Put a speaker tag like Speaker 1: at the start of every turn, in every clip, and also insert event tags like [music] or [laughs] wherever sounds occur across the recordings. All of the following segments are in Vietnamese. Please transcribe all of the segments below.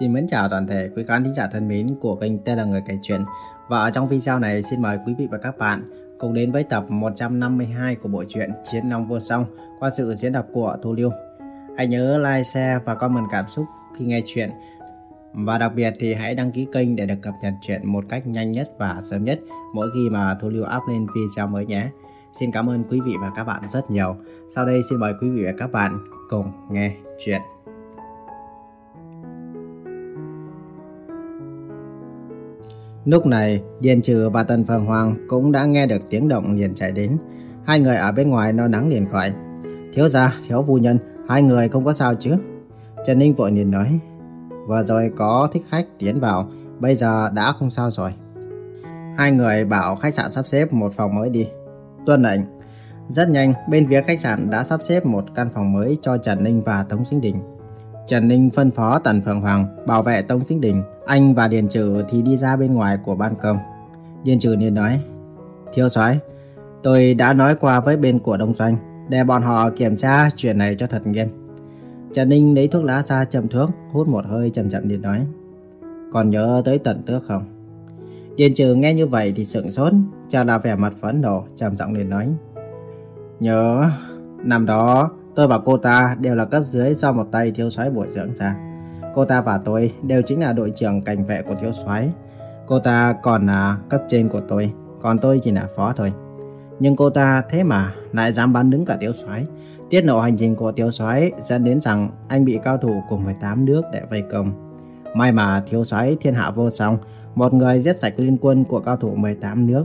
Speaker 1: Xin mến chào toàn thể quý khán thính giả thân mến của kênh tên là Người Kể Chuyện. Và ở trong video này xin mời quý vị và các bạn cùng đến với tập 152 của bộ truyện Chiến Long Vô Song qua sự diễn đọc của Thu Liêu. Hãy nhớ like, share và comment cảm xúc khi nghe chuyện. Và đặc biệt thì hãy đăng ký kênh để được cập nhật chuyện một cách nhanh nhất và sớm nhất mỗi khi mà Thu Liêu up lên video mới nhé. Xin cảm ơn quý vị và các bạn rất nhiều. Sau đây xin mời quý vị và các bạn cùng nghe chuyện. Lúc này, Điền Trừ và Tần Phượng Hoàng cũng đã nghe được tiếng động liền chạy đến. Hai người ở bên ngoài lo nắng liền khỏi. Thiếu gia, thiếu phu nhân, hai người không có sao chứ? Trần Ninh vội liền nói. Vừa rồi có thích khách tiến vào, bây giờ đã không sao rồi. Hai người bảo khách sạn sắp xếp một phòng mới đi. Tuân lệnh. Rất nhanh, bên phía khách sạn đã sắp xếp một căn phòng mới cho Trần Ninh và Tống Sinh Đình. Trần Ninh phân phó Tần Phượng Hoàng bảo vệ Tống Sinh Đình, anh và Điền Trừ thì đi ra bên ngoài của ban công. Điền Trừ liền nói, Thiếu soái, tôi đã nói qua với bên của Đông Doanh để bọn họ kiểm tra chuyện này cho thật nghiêm. Trần Ninh lấy thuốc lá ra châm thuốc, hút một hơi chậm chậm liền nói, còn nhớ tới tận tước không? Điền Trừ nghe như vậy thì sững sốt, chợt là vẻ mặt phẫn nộ, trầm giọng liền nói, nhớ năm đó Tôi và cô ta đều là cấp dưới do một tay thiếu soái bồi dưỡng ra. Cô ta và tôi đều chính là đội trưởng cảnh vệ của thiếu soái. Cô ta còn là cấp trên của tôi, còn tôi chỉ là phó thôi. Nhưng cô ta thế mà lại dám bắn đứng cả thiếu soái. Tiết lộ hành trình của thiếu soái dẫn đến rằng anh bị cao thủ cùng 18 nước để vây công. May mà thiếu soái thiên hạ vô song, một người giết sạch liên quân của cao thủ 18 nước.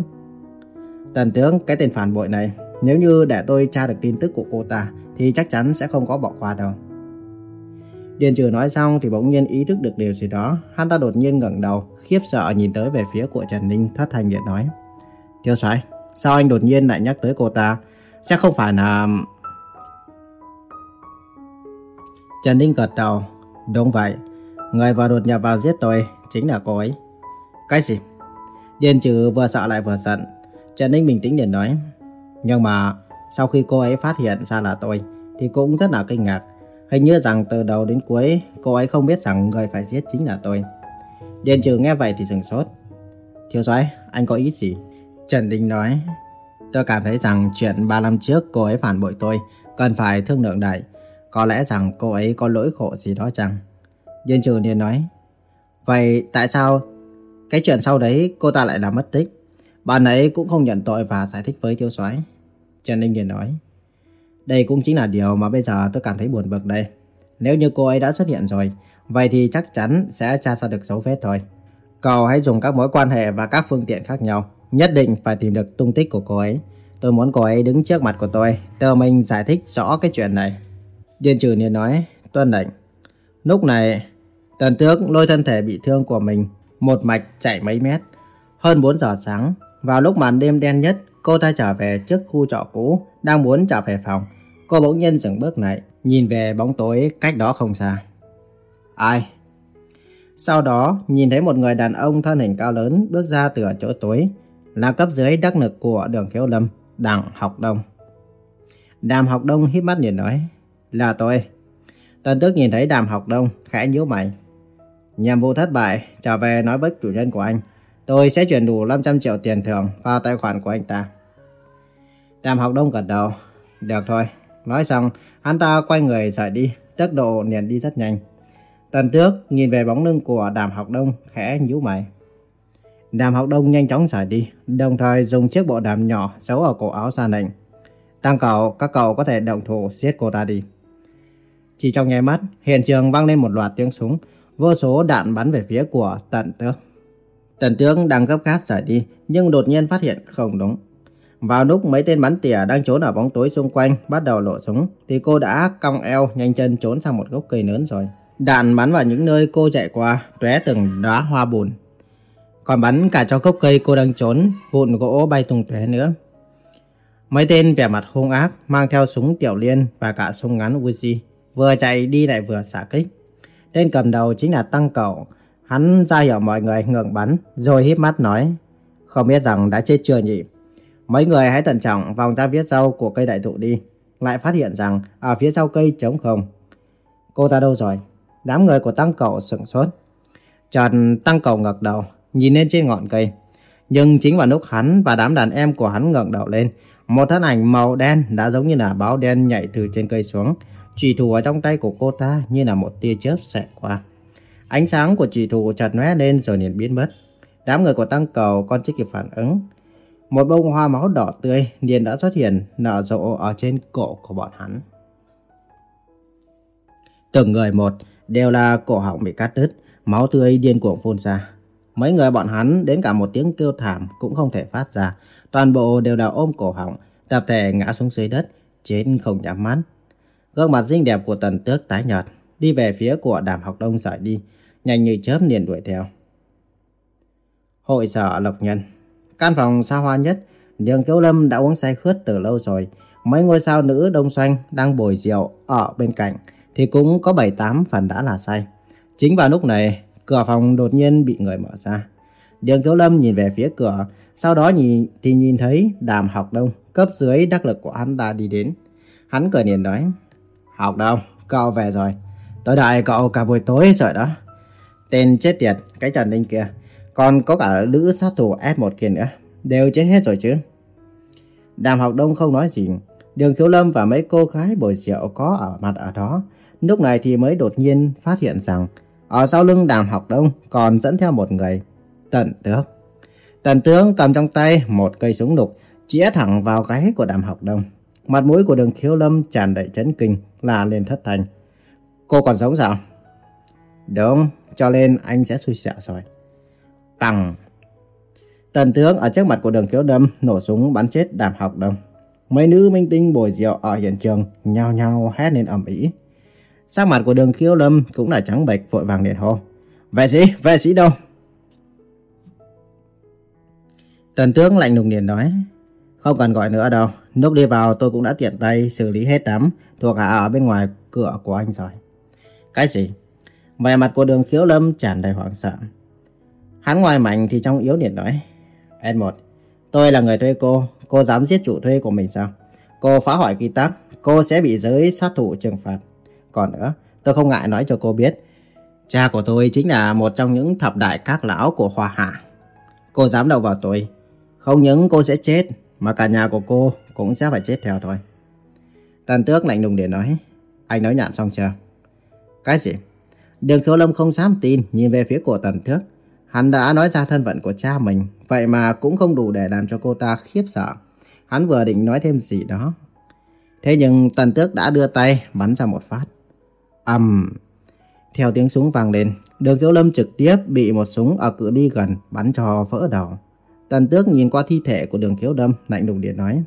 Speaker 1: Tần tướng, cái tên phản bội này, nếu như để tôi tra được tin tức của cô ta, thì chắc chắn sẽ không có bỏ qua đâu. Điền trừ nói xong thì bỗng nhiên ý thức được điều gì đó. Hắn ta đột nhiên ngẩng đầu, khiếp sợ nhìn tới về phía của Trần Ninh thất thanh điện nói. Tiêu soái, sao anh đột nhiên lại nhắc tới cô ta? Sẽ không phải là... Trần Ninh gật đầu. Đúng vậy, người vừa đột nhập vào giết tôi chính là cô ấy. Cái gì? Điền trừ vừa sợ lại vừa giận. Trần Ninh bình tĩnh điện nói. Nhưng mà sau khi cô ấy phát hiện ra là tôi, thì cũng rất là kinh ngạc. Hình như rằng từ đầu đến cuối, cô ấy không biết rằng người phải giết chính là tôi. Điền trừ nghe vậy thì sừng sốt. Thiếu soái, anh có ý gì? Trần Đình nói, tôi cảm thấy rằng chuyện 3 năm trước cô ấy phản bội tôi, cần phải thương lượng đại. Có lẽ rằng cô ấy có lỗi khổ gì đó chăng? Điền trừ liền nói, vậy tại sao cái chuyện sau đấy cô ta lại làm mất tích? Bạn ấy cũng không nhận tội và giải thích với thiếu soái. Trần Ninh liền nói. Đây cũng chính là điều mà bây giờ tôi cảm thấy buồn bực đây. Nếu như cô ấy đã xuất hiện rồi, vậy thì chắc chắn sẽ tra ra được dấu vết thôi. Cậu hãy dùng các mối quan hệ và các phương tiện khác nhau, nhất định phải tìm được tung tích của cô ấy. Tôi muốn cô ấy đứng trước mặt của tôi, tự mình giải thích rõ cái chuyện này. Điền trừ liền nói, tuân lệnh. Lúc này, tần tước lôi thân thể bị thương của mình, một mạch chạy mấy mét. Hơn 4 giờ sáng, vào lúc màn đêm đen nhất, Cô ta trở về trước khu trọ cũ, đang muốn trở về phòng. Cô bỗng nhiên dừng bước lại, nhìn về bóng tối cách đó không xa. Ai? Sau đó, nhìn thấy một người đàn ông thân hình cao lớn bước ra từ chỗ tối, là cấp dưới đắc lực của đường khiếu lâm, đặng học đông. Đàm học đông hít mắt nhìn nói, là tôi. Tần tước nhìn thấy đàm học đông, khẽ nhíu mày. Nhiệm vụ thất bại, trở về nói với chủ nhân của anh. Tôi sẽ chuyển đủ 500 triệu tiền thưởng vào tài khoản của anh ta. Đàm học đông gật đầu. Được thôi. Nói xong, hắn ta quay người rời đi, tốc độ liền đi rất nhanh. Tần tước nhìn về bóng lưng của đàm học đông, khẽ nhíu mày. Đàm học đông nhanh chóng rời đi, đồng thời dùng chiếc bộ đàm nhỏ giấu ở cổ áo ra lệnh. Tăng cầu, các cậu có thể động thủ giết cô ta đi. Chỉ trong nháy mắt, hiện trường vang lên một loạt tiếng súng, vô số đạn bắn về phía của tần tước. Tần tướng đang gấp gáp rời đi, nhưng đột nhiên phát hiện không đúng. Vào lúc mấy tên bắn tỉa đang trốn ở bóng tối xung quanh bắt đầu lộ súng, thì cô đã cong eo nhanh chân trốn sang một gốc cây lớn rồi. Đạn bắn vào những nơi cô chạy qua, tóe từng đóa hoa bùn. Còn bắn cả cho gốc cây cô đang trốn, vụn gỗ bay tung tóe nữa. Mấy tên vẻ mặt hung ác mang theo súng tiểu liên và cả súng ngắn Uzi, vừa chạy đi lại vừa xả kích. Tên cầm đầu chính là Tăng Cẩu. Hắn ra hiệu mọi người ngừng bắn, rồi híp mắt nói, không biết rằng đã chết chưa nhỉ? Mấy người hãy thận trọng vòng ra phía sau của cây đại thụ đi. Lại phát hiện rằng ở phía sau cây trống không. Cô ta đâu rồi? Đám người của tăng cầu sửng sốt. Chợt tăng cầu ngẩng đầu, nhìn lên trên ngọn cây. Nhưng chính vào lúc hắn và đám đàn em của hắn ngẩng đầu lên, một thân ảnh màu đen đã giống như là báo đen nhảy từ trên cây xuống. Chủy thủ ở trong tay của cô ta như là một tia chớp xẹt qua. Ánh sáng của chủy thủ chợt lóe lên rồi liền biến mất. Đám người của tăng cầu còn chưa kịp phản ứng. Một bông hoa máu đỏ tươi liền đã xuất hiện nở rộ ở trên cổ của bọn hắn. Từng người một đều là cổ họng bị cắt đứt, máu tươi điên cuồng phun ra. Mấy người bọn hắn đến cả một tiếng kêu thảm cũng không thể phát ra. Toàn bộ đều đã ôm cổ họng, tập thể ngã xuống dưới đất, chết không nhắm mắt. Gương mặt xinh đẹp của tần tước tái nhợt, đi về phía của đàm học đông rời đi, nhanh như chớp liền đuổi theo. Hội sở Lộc Nhân Căn phòng xa hoa nhất, Đường Kiều Lâm đã uống say khướt từ lâu rồi. Mấy ngôi sao nữ đông xoanh đang bồi rượu ở bên cạnh thì cũng có 7-8 phần đã là say. Chính vào lúc này, cửa phòng đột nhiên bị người mở ra. Đường Kiều Lâm nhìn về phía cửa, sau đó nhìn thì nhìn thấy Đàm Học Đông, cấp dưới đắc lực của hắn ta đi đến. Hắn cười niềm nói, Học Đông, cậu về rồi. tối đại cậu cả buổi tối rồi đó. Tên chết tiệt, cái Trần linh kia. Còn có cả nữ sát thủ S1 kia nữa. Đều chết hết rồi chứ. Đàm Học Đông không nói gì. Đường Khiếu Lâm và mấy cô gái bồi rượu có ở mặt ở đó. Lúc này thì mới đột nhiên phát hiện rằng ở sau lưng Đàm Học Đông còn dẫn theo một người. Tần tướng Tần Tướng cầm trong tay một cây súng đục chĩa thẳng vào gáy của Đàm Học Đông. Mặt mũi của đường khiếu lâm tràn đầy chấn kinh là lên thất thành. Cô còn sống sao? Đúng, cho nên anh sẽ xui xẻo rồi. Bằng. Tần tướng ở trước mặt của đường khiếu lâm nổ súng bắn chết đàm học đông. Mấy nữ minh tinh bồi rượu ở hiện trường nhao nhao hét lên ầm ĩ. Sắc mặt của đường khiếu lâm cũng là trắng bệch vội vàng điện hô. Vệ sĩ, vệ sĩ đâu? Tần tướng lạnh lùng liền nói. Không cần gọi nữa đâu. Lúc đi vào tôi cũng đã tiện tay xử lý hết đám thuộc hạ ở bên ngoài cửa của anh rồi. Cái gì? Vẻ mặt của đường khiếu lâm tràn đầy hoảng sợ. Hắn ngoài mạnh thì trong yếu liền nói. N1, tôi là người thuê cô. Cô dám giết chủ thuê của mình sao? Cô phá hoại quy tắc. Cô sẽ bị giới sát thủ trừng phạt. Còn nữa, tôi không ngại nói cho cô biết. Cha của tôi chính là một trong những thập đại các lão của Hoa Hạ. Cô dám đầu vào tôi. Không những cô sẽ chết, mà cả nhà của cô cũng sẽ phải chết theo thôi. Tần tước lạnh lùng để nói. Anh nói nhảm xong chưa? Cái gì? Đường Khiếu Lâm không dám tin nhìn về phía của tần tước. Hắn đã nói ra thân phận của cha mình. Vậy mà cũng không đủ để làm cho cô ta khiếp sợ. Hắn vừa định nói thêm gì đó. Thế nhưng tần tước đã đưa tay bắn ra một phát. ầm Theo tiếng súng vang lên, đường Kiều Lâm trực tiếp bị một súng ở cự ly gần bắn cho vỡ đầu. Tần tước nhìn qua thi thể của đường Kiều Lâm lạnh lùng điện nói.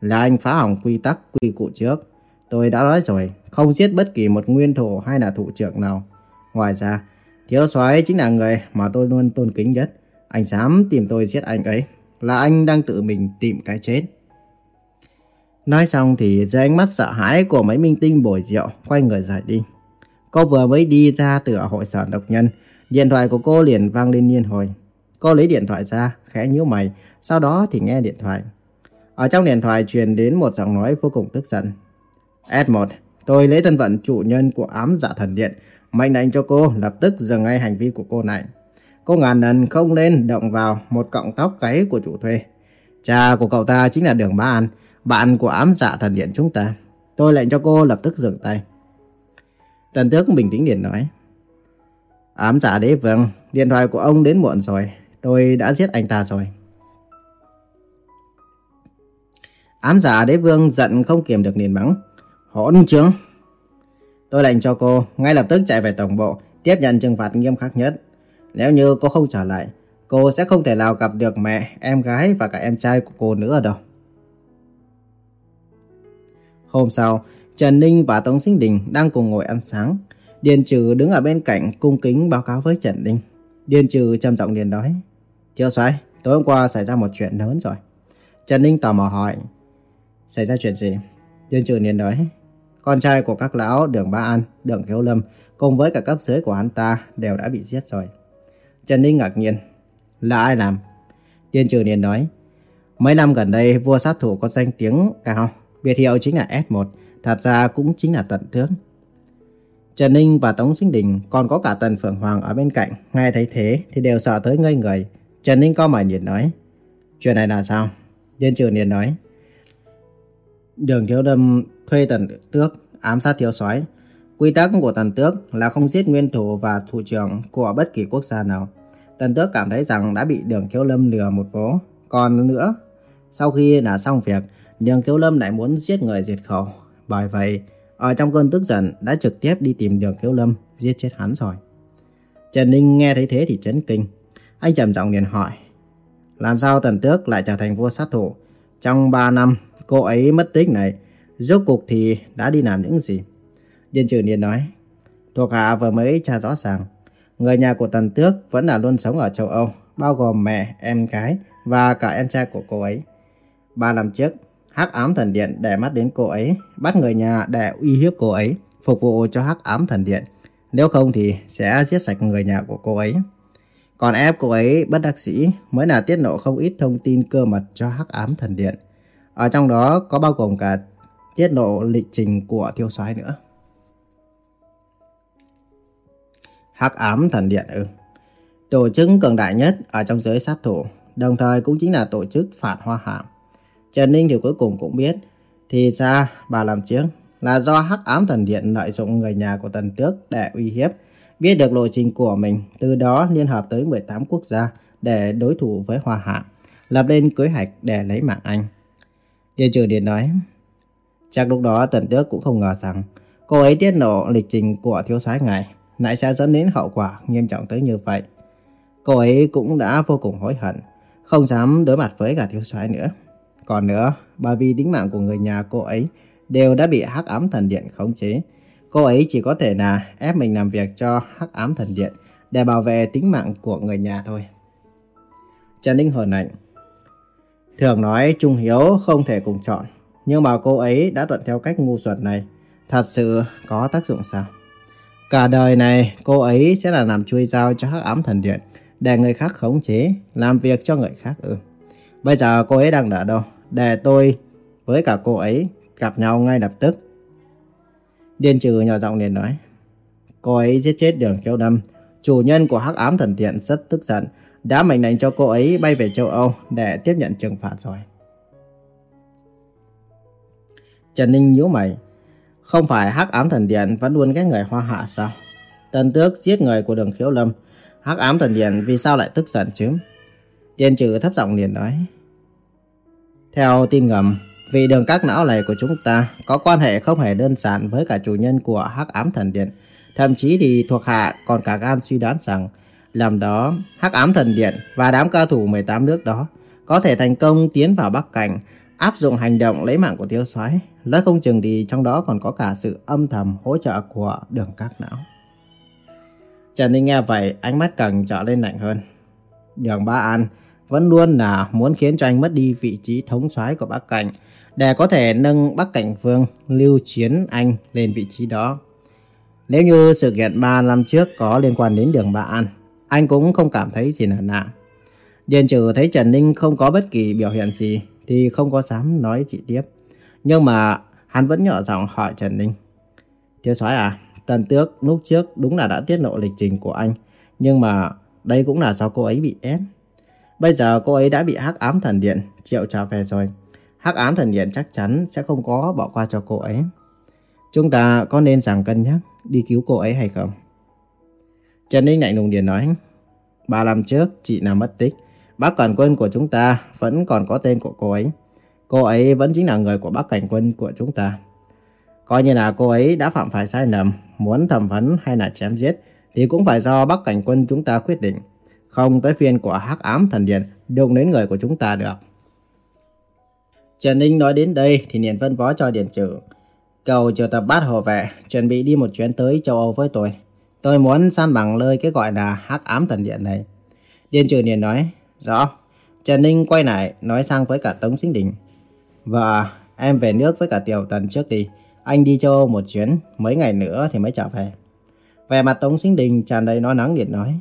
Speaker 1: Là anh phá hỏng quy tắc quy củ trước. Tôi đã nói rồi, không giết bất kỳ một nguyên thủ hay là thủ trưởng nào. Ngoài ra, thiếu soái chính là người mà tôi luôn tôn kính nhất. Anh dám tìm tôi giết anh ấy, là anh đang tự mình tìm cái chết. Nói xong thì dưới ánh mắt sợ hãi của mấy minh tinh bồi rượu, quay người rời đi. Cô vừa mới đi ra từ hội sở độc nhân, điện thoại của cô liền vang lên nhiên hồi. Cô lấy điện thoại ra, khẽ nhíu mày, sau đó thì nghe điện thoại. Ở trong điện thoại truyền đến một giọng nói vô cùng tức giận. S1, tôi lấy thân phận chủ nhân của ám dạ thần điện, mệnh lệnh cho cô lập tức dừng ngay hành vi của cô này. Cô ngàn lần không nên động vào một cọng tóc gáy của chủ thuê. Cha của cậu ta chính là Đường Bá An, bạn của ám dạ thần điện chúng ta. Tôi lệnh cho cô lập tức dừng tay. Tần tước bình tĩnh điện nói. Ám dạ đế vương, điện thoại của ông đến muộn rồi. Tôi đã giết anh ta rồi. Ám giả đế vương giận không kiềm được liền mắng. Hỗn trướng! Tôi lệnh cho cô ngay lập tức chạy về tổng bộ, tiếp nhận trừng phạt nghiêm khắc nhất. Nếu như cô không trở lại, cô sẽ không thể nào gặp được mẹ, em gái và cả em trai của cô nữa đâu. Hôm sau, Trần Ninh và Tống Sinh Đình đang cùng ngồi ăn sáng. Điền Trừ đứng ở bên cạnh cung kính báo cáo với Trần Ninh. Điền Trừ trầm giọng liền nói. Chưa xoay, tối hôm qua xảy ra một chuyện lớn rồi. Trần Ninh tò mò hỏi. Xảy ra chuyện gì? Điền Trừ liền nói. Con trai của các lão Đường Ba An, Đường Thiếu Lâm cùng với cả cấp dưới của hắn ta đều đã bị giết rồi. Trần Ninh ngạc nhiên. Là ai làm? Điên Trừ liền nói. Mấy năm gần đây vua sát thủ có danh tiếng cao. Biệt hiệu chính là S1. Thật ra cũng chính là tận tướng. Trần Ninh và Tống Sinh Đình còn có cả Tần Phượng Hoàng ở bên cạnh, nghe thấy thế thì đều sợ tới ngây người. Trần Ninh co mày nhìn nói, chuyện này là sao? Điên Trừ liền nói, Đường Thiếu Lâm thuê Tần Tước ám sát thiếu soái. Quy tắc của Tần Tước là không giết nguyên thủ và thủ trưởng của bất kỳ quốc gia nào. Tần Tước cảm thấy rằng đã bị Đường Kiếu Lâm lừa một vố. Còn nữa, sau khi đã xong việc, Đường Kiếu Lâm lại muốn giết người diệt khẩu. Bởi vậy, ở trong cơn tức giận đã trực tiếp đi tìm Đường Kiếu Lâm, giết chết hắn rồi. Trần Ninh nghe thấy thế thì chấn kinh. Anh trầm giọng liền hỏi, làm sao Tần Tước lại trở thành vua sát thủ? Trong 3 năm, cô ấy mất tích này, rốt cuộc thì đã đi làm những gì? Điền Trừ Niên nói, thuộc hạ vừa mới tra rõ ràng, người nhà của Tần Tước vẫn là luôn sống ở châu Âu, bao gồm mẹ, em gái và cả em trai của cô ấy. Ba năm trước, Hắc Ám Thần Điện để mắt đến cô ấy, bắt người nhà để uy hiếp cô ấy, phục vụ cho Hắc Ám Thần Điện. Nếu không thì sẽ giết sạch người nhà của cô ấy. Còn ép cô ấy bất đắc sĩ mới là tiết lộ không ít thông tin cơ mật cho Hắc Ám Thần Điện. Ở trong đó có bao gồm cả tiết lộ lịch trình của thiếu soái nữa. Hắc Ám Thần Điện ư? Tổ chức cường đại nhất ở trong giới sát thủ, đồng thời cũng chính là tổ chức phản hoa hạm. Trần Ninh thì cuối cùng cũng biết, thì ra bà làm trước là do Hắc Ám Thần Điện lợi dụng người nhà của Tần Tước để uy hiếp, biết được lộ trình của mình, từ đó liên hợp tới 18 quốc gia để đối thủ với Hoa Hạ, lập lên kế hoạch để lấy mạng anh. Điền Trường Điền nói, chắc lúc đó Tần Tước cũng không ngờ rằng cô ấy tiết lộ lịch trình của thiếu soái ngài lại sẽ dẫn đến hậu quả nghiêm trọng tới như vậy. Cô ấy cũng đã vô cùng hối hận, không dám đối mặt với cả thiếu soái nữa. Còn nữa, bởi vì tính mạng của người nhà cô ấy đều đã bị hắc ám thần điện khống chế. Cô ấy chỉ có thể là ép mình làm việc cho hắc ám thần điện để bảo vệ tính mạng của người nhà thôi. Trần Ninh hờn lạnh. Thường nói Trung Hiếu không thể cùng chọn, nhưng mà cô ấy đã thuận theo cách ngu xuẩn này. Thật sự có tác dụng sao? Cả đời này cô ấy sẽ là làm chui dao cho hắc ám thần điện để người khác khống chế, làm việc cho người khác ư. Bây giờ cô ấy đang ở đâu? Để tôi với cả cô ấy gặp nhau ngay lập tức. Điên trừ nhỏ giọng liền nói. Cô ấy giết chết đường kiêu đâm. Chủ nhân của hắc ám thần điện rất tức giận. Đã mệnh lệnh cho cô ấy bay về châu Âu để tiếp nhận trừng phạt rồi. Trần Ninh nhíu mày. Không phải hắc ám thần điện vẫn luôn ghét người hoa hạ sao? Tần tước giết người của đường khiếu lâm. hắc ám thần điện vì sao lại tức giận chứ? Tiên trừ thấp giọng liền nói. Theo tin ngầm, vị đường các não này của chúng ta có quan hệ không hề đơn giản với cả chủ nhân của Hắc Ám Thần Điện. Thậm chí thì thuộc hạ còn cả gan suy đoán rằng làm đó Hắc Ám Thần Điện và đám cao thủ 18 nước đó có thể thành công tiến vào Bắc Cảnh, áp dụng hành động lấy mạng của tiêu soái. lỡ không chừng thì trong đó còn có cả sự âm thầm hỗ trợ của đường các não. Trần Ninh nghe vậy, ánh mắt càng trở lên lạnh hơn. Đường Ba An vẫn luôn là muốn khiến cho anh mất đi vị trí thống soái của Bắc Cảnh để có thể nâng Bắc Cảnh Vương lưu chiến anh lên vị trí đó. Nếu như sự kiện 3 năm trước có liên quan đến đường Ba An, anh cũng không cảm thấy gì là lạ. Điền trừ thấy Trần Ninh không có bất kỳ biểu hiện gì thì không có dám nói chị tiếp. Nhưng mà hắn vẫn nhỏ giọng hỏi Trần Ninh. Thiếu soái à, Tần Tước lúc trước đúng là đã tiết lộ lịch trình của anh. Nhưng mà đây cũng là do cô ấy bị ép. Bây giờ cô ấy đã bị hắc ám thần điện triệu trả về rồi. Hắc ám thần điện chắc chắn sẽ không có bỏ qua cho cô ấy. Chúng ta có nên rằng cân nhắc đi cứu cô ấy hay không? Trần Ninh lạnh lùng điện nói. Ba năm trước chị nào mất tích. Bác cảnh quân của chúng ta vẫn còn có tên của cô ấy. Cô ấy vẫn chính là người của bác cảnh quân của chúng ta. Coi như là cô ấy đã phạm phải sai lầm, muốn thẩm vấn hay là chém giết, thì cũng phải do bác cảnh quân chúng ta quyết định. Không tới phiên của hắc ám thần điện đụng đến người của chúng ta được. Trần Ninh nói đến đây thì liền phân phó cho điện Trừ. Cầu triệu tập bát hồ vệ, chuẩn bị đi một chuyến tới châu Âu với tôi. Tôi muốn san bằng lời cái gọi là hắc ám thần điện này. điện Trừ liền nói, rõ. Trần Ninh quay lại nói sang với cả Tống Sinh Đình. Vợ, em về nước với cả Tiểu Tần trước đi. Anh đi châu Âu một chuyến, mấy ngày nữa thì mới trở về. Về mặt Tống Sinh Đình tràn đầy nói nắng điện nói.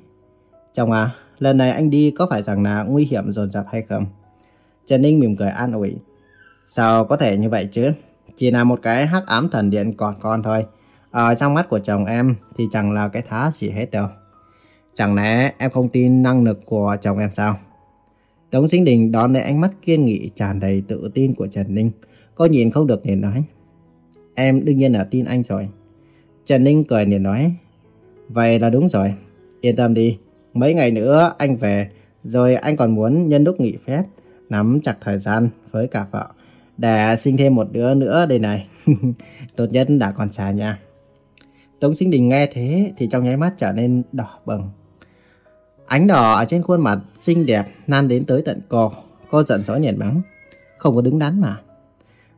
Speaker 1: Chồng à, lần này anh đi có phải rằng là nguy hiểm dồn dập hay không? Trần Ninh mỉm cười an ủi. Sao có thể như vậy chứ? Chỉ là một cái hắc ám thần điện còn con thôi. Ở trong mắt của chồng em thì chẳng là cái thá gì hết đâu. Chẳng lẽ em không tin năng lực của chồng em sao? Tống Sinh Đình đón lấy ánh mắt kiên nghị tràn đầy tự tin của Trần Ninh. Cô nhìn không được liền nói. Em đương nhiên là tin anh rồi. Trần Ninh cười liền nói. Vậy là đúng rồi. Yên tâm đi. Mấy ngày nữa anh về. Rồi anh còn muốn nhân lúc nghỉ phép. Nắm chặt thời gian với cả vợ. Để sinh thêm một đứa nữa đây này. [laughs] Tốt nhất đã còn xa nha. Tống Sinh Đình nghe thế thì trong nháy mắt trở nên đỏ bừng. Ánh đỏ ở trên khuôn mặt xinh đẹp nan đến tới tận cò, Cô giận dỗi nhìn mắng. Không có đứng đắn mà.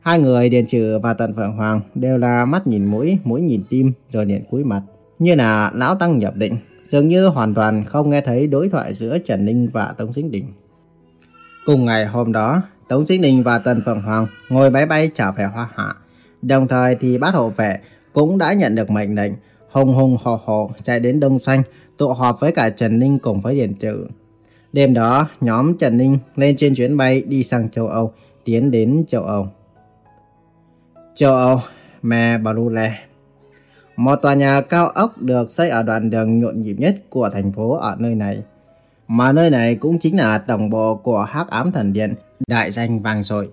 Speaker 1: Hai người Điền Trừ và Tần Phượng Hoàng đều là mắt nhìn mũi, mũi nhìn tim rồi liền cúi mặt. Như là lão tăng nhập định, dường như hoàn toàn không nghe thấy đối thoại giữa Trần Ninh và Tống Sinh Đình. Cùng ngày hôm đó, Tống Sinh Đình và Tần Phượng Hoàng ngồi máy bay trở về Hoa Hạ. Đồng thời thì bát hộ vệ cũng đã nhận được mệnh lệnh hùng hùng hò hò chạy đến Đông Xanh tụ họp với cả Trần Ninh cùng với Điền Trừ. Đêm đó, nhóm Trần Ninh lên trên chuyến bay đi sang châu Âu, tiến đến châu Âu. Châu Âu, Me Barule Một tòa nhà cao ốc được xây ở đoạn đường nhộn nhịp nhất của thành phố ở nơi này. Mà nơi này cũng chính là tổng bộ của Hắc Ám Thần Điện, đại danh vang dội.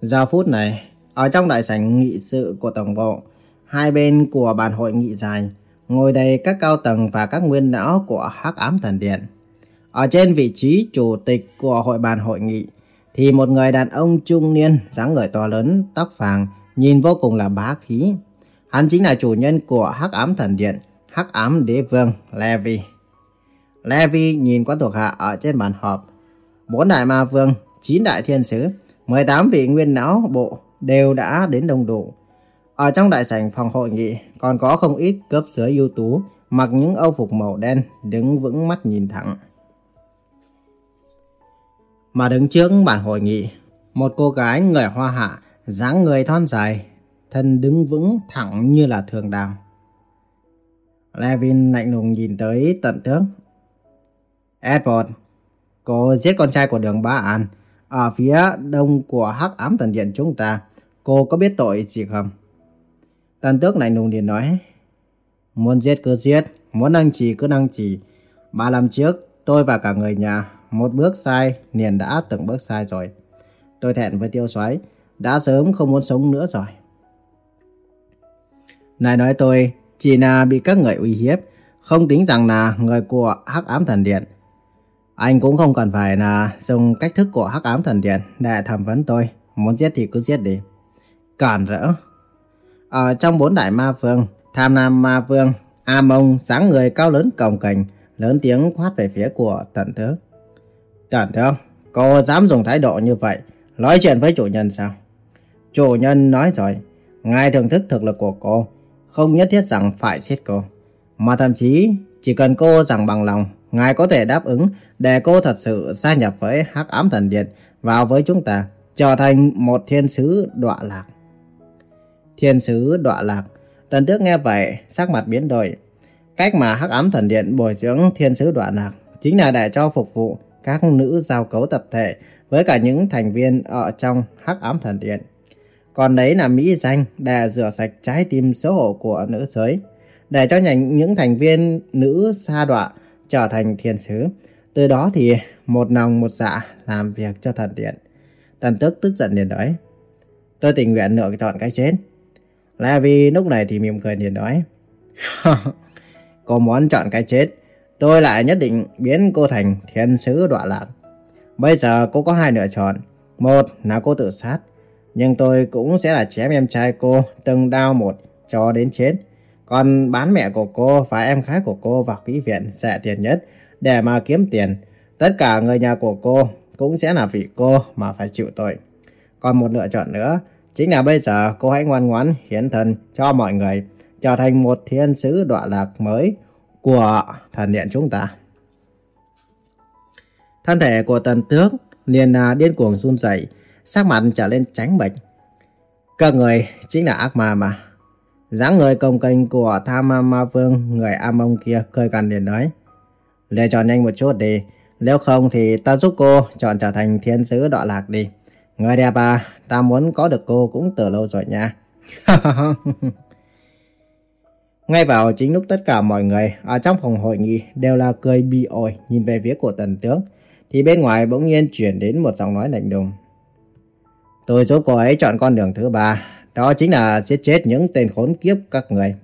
Speaker 1: Giờ phút này, ở trong đại sảnh nghị sự của tổng bộ, hai bên của bàn hội nghị dài, ngồi đầy các cao tầng và các nguyên lão của Hắc Ám Thần Điện. Ở trên vị trí chủ tịch của hội bàn hội nghị, thì một người đàn ông trung niên, dáng người to lớn, tóc vàng, nhìn vô cùng là bá khí. Hắn chính là chủ nhân của Hắc Ám Thần Điện, Hắc Ám Đế Vương Levi. Levi nhìn quan thuộc hạ ở trên bàn họp. Bốn đại ma vương, chín đại thiên sứ, 18 vị nguyên lão bộ đều đã đến đông đủ. Ở trong đại sảnh phòng hội nghị còn có không ít cấp dưới ưu tú mặc những âu phục màu đen đứng vững mắt nhìn thẳng. Mà đứng trước bàn hội nghị, một cô gái người hoa hạ, dáng người thon dài, thân đứng vững thẳng như là thường đào. Levin lạnh lùng nhìn tới tận tướng. Edward, cô giết con trai của đường Ba An ở phía đông của hắc ám thần điện chúng ta. Cô có biết tội gì không? Tần tước lạnh lùng liền nói. Muốn giết cứ giết, muốn năng trì cứ năng trì. Ba năm trước, tôi và cả người nhà một bước sai liền đã từng bước sai rồi. Tôi thẹn với tiêu soái đã sớm không muốn sống nữa rồi. Này nói tôi chỉ là bị các người uy hiếp, không tính rằng là người của Hắc Ám Thần Điện. Anh cũng không cần phải là dùng cách thức của Hắc Ám Thần Điện để thẩm vấn tôi, muốn giết thì cứ giết đi. Cản rỡ. Ở trong bốn đại ma vương, Tham Nam Ma Vương, A Mông sáng người cao lớn cồng cành lớn tiếng quát về phía của Tần tướng Tần tướng cô dám dùng thái độ như vậy, nói chuyện với chủ nhân sao? Chủ nhân nói rồi, ngài thưởng thức thực lực của cô, không nhất thiết rằng phải giết cô. Mà thậm chí, chỉ cần cô rằng bằng lòng, ngài có thể đáp ứng để cô thật sự gia nhập với Hắc Ám Thần Điện vào với chúng ta, trở thành một thiên sứ đọa lạc. Thiên sứ đọa lạc Tần tước nghe vậy, sắc mặt biến đổi. Cách mà hắc ám thần điện bồi dưỡng thiên sứ đoạn lạc chính là để cho phục vụ các nữ giao cấu tập thể với cả những thành viên ở trong hắc ám thần điện. Còn đấy là mỹ danh để rửa sạch trái tim xấu hổ của nữ giới, để cho những thành viên nữ sa đọa trở thành thiên sứ. Từ đó thì một lòng một dạ làm việc cho thần điện. Tần tức tức giận liền nói, tôi tình nguyện lựa chọn cái chết. Levi lúc này thì mỉm cười liền nói. [laughs] cô muốn chọn cái chết, tôi lại nhất định biến cô thành thiên sứ đọa lạc. Bây giờ cô có hai lựa chọn. Một là cô tự sát, nhưng tôi cũng sẽ là chém em trai cô từng đau một cho đến chết. Còn bán mẹ của cô và em gái của cô vào kỹ viện sẽ tiền nhất để mà kiếm tiền. Tất cả người nhà của cô cũng sẽ là vì cô mà phải chịu tội. Còn một lựa chọn nữa Chính là bây giờ cô hãy ngoan ngoãn hiến thân cho mọi người, trở thành một thiên sứ đọa lạc mới của thần điện chúng ta. Thân thể của tần tước liền à, điên cuồng run rẩy, sắc mặt trở lên trắng bệch. Các người chính là ác ma mà. dáng người công kênh của tham ma vương người am ông kia cười gần liền nói. Lựa chọn nhanh một chút đi, nếu không thì ta giúp cô chọn trở thành thiên sứ đọa lạc đi. Người đẹp à, ta muốn có được cô cũng từ lâu rồi nha. [laughs] Ngay vào chính lúc tất cả mọi người ở trong phòng hội nghị đều là cười bi ổi nhìn về phía của tần tướng, thì bên ngoài bỗng nhiên chuyển đến một giọng nói lạnh lùng. Tôi giúp cô ấy chọn con đường thứ ba, đó chính là giết chết những tên khốn kiếp các người.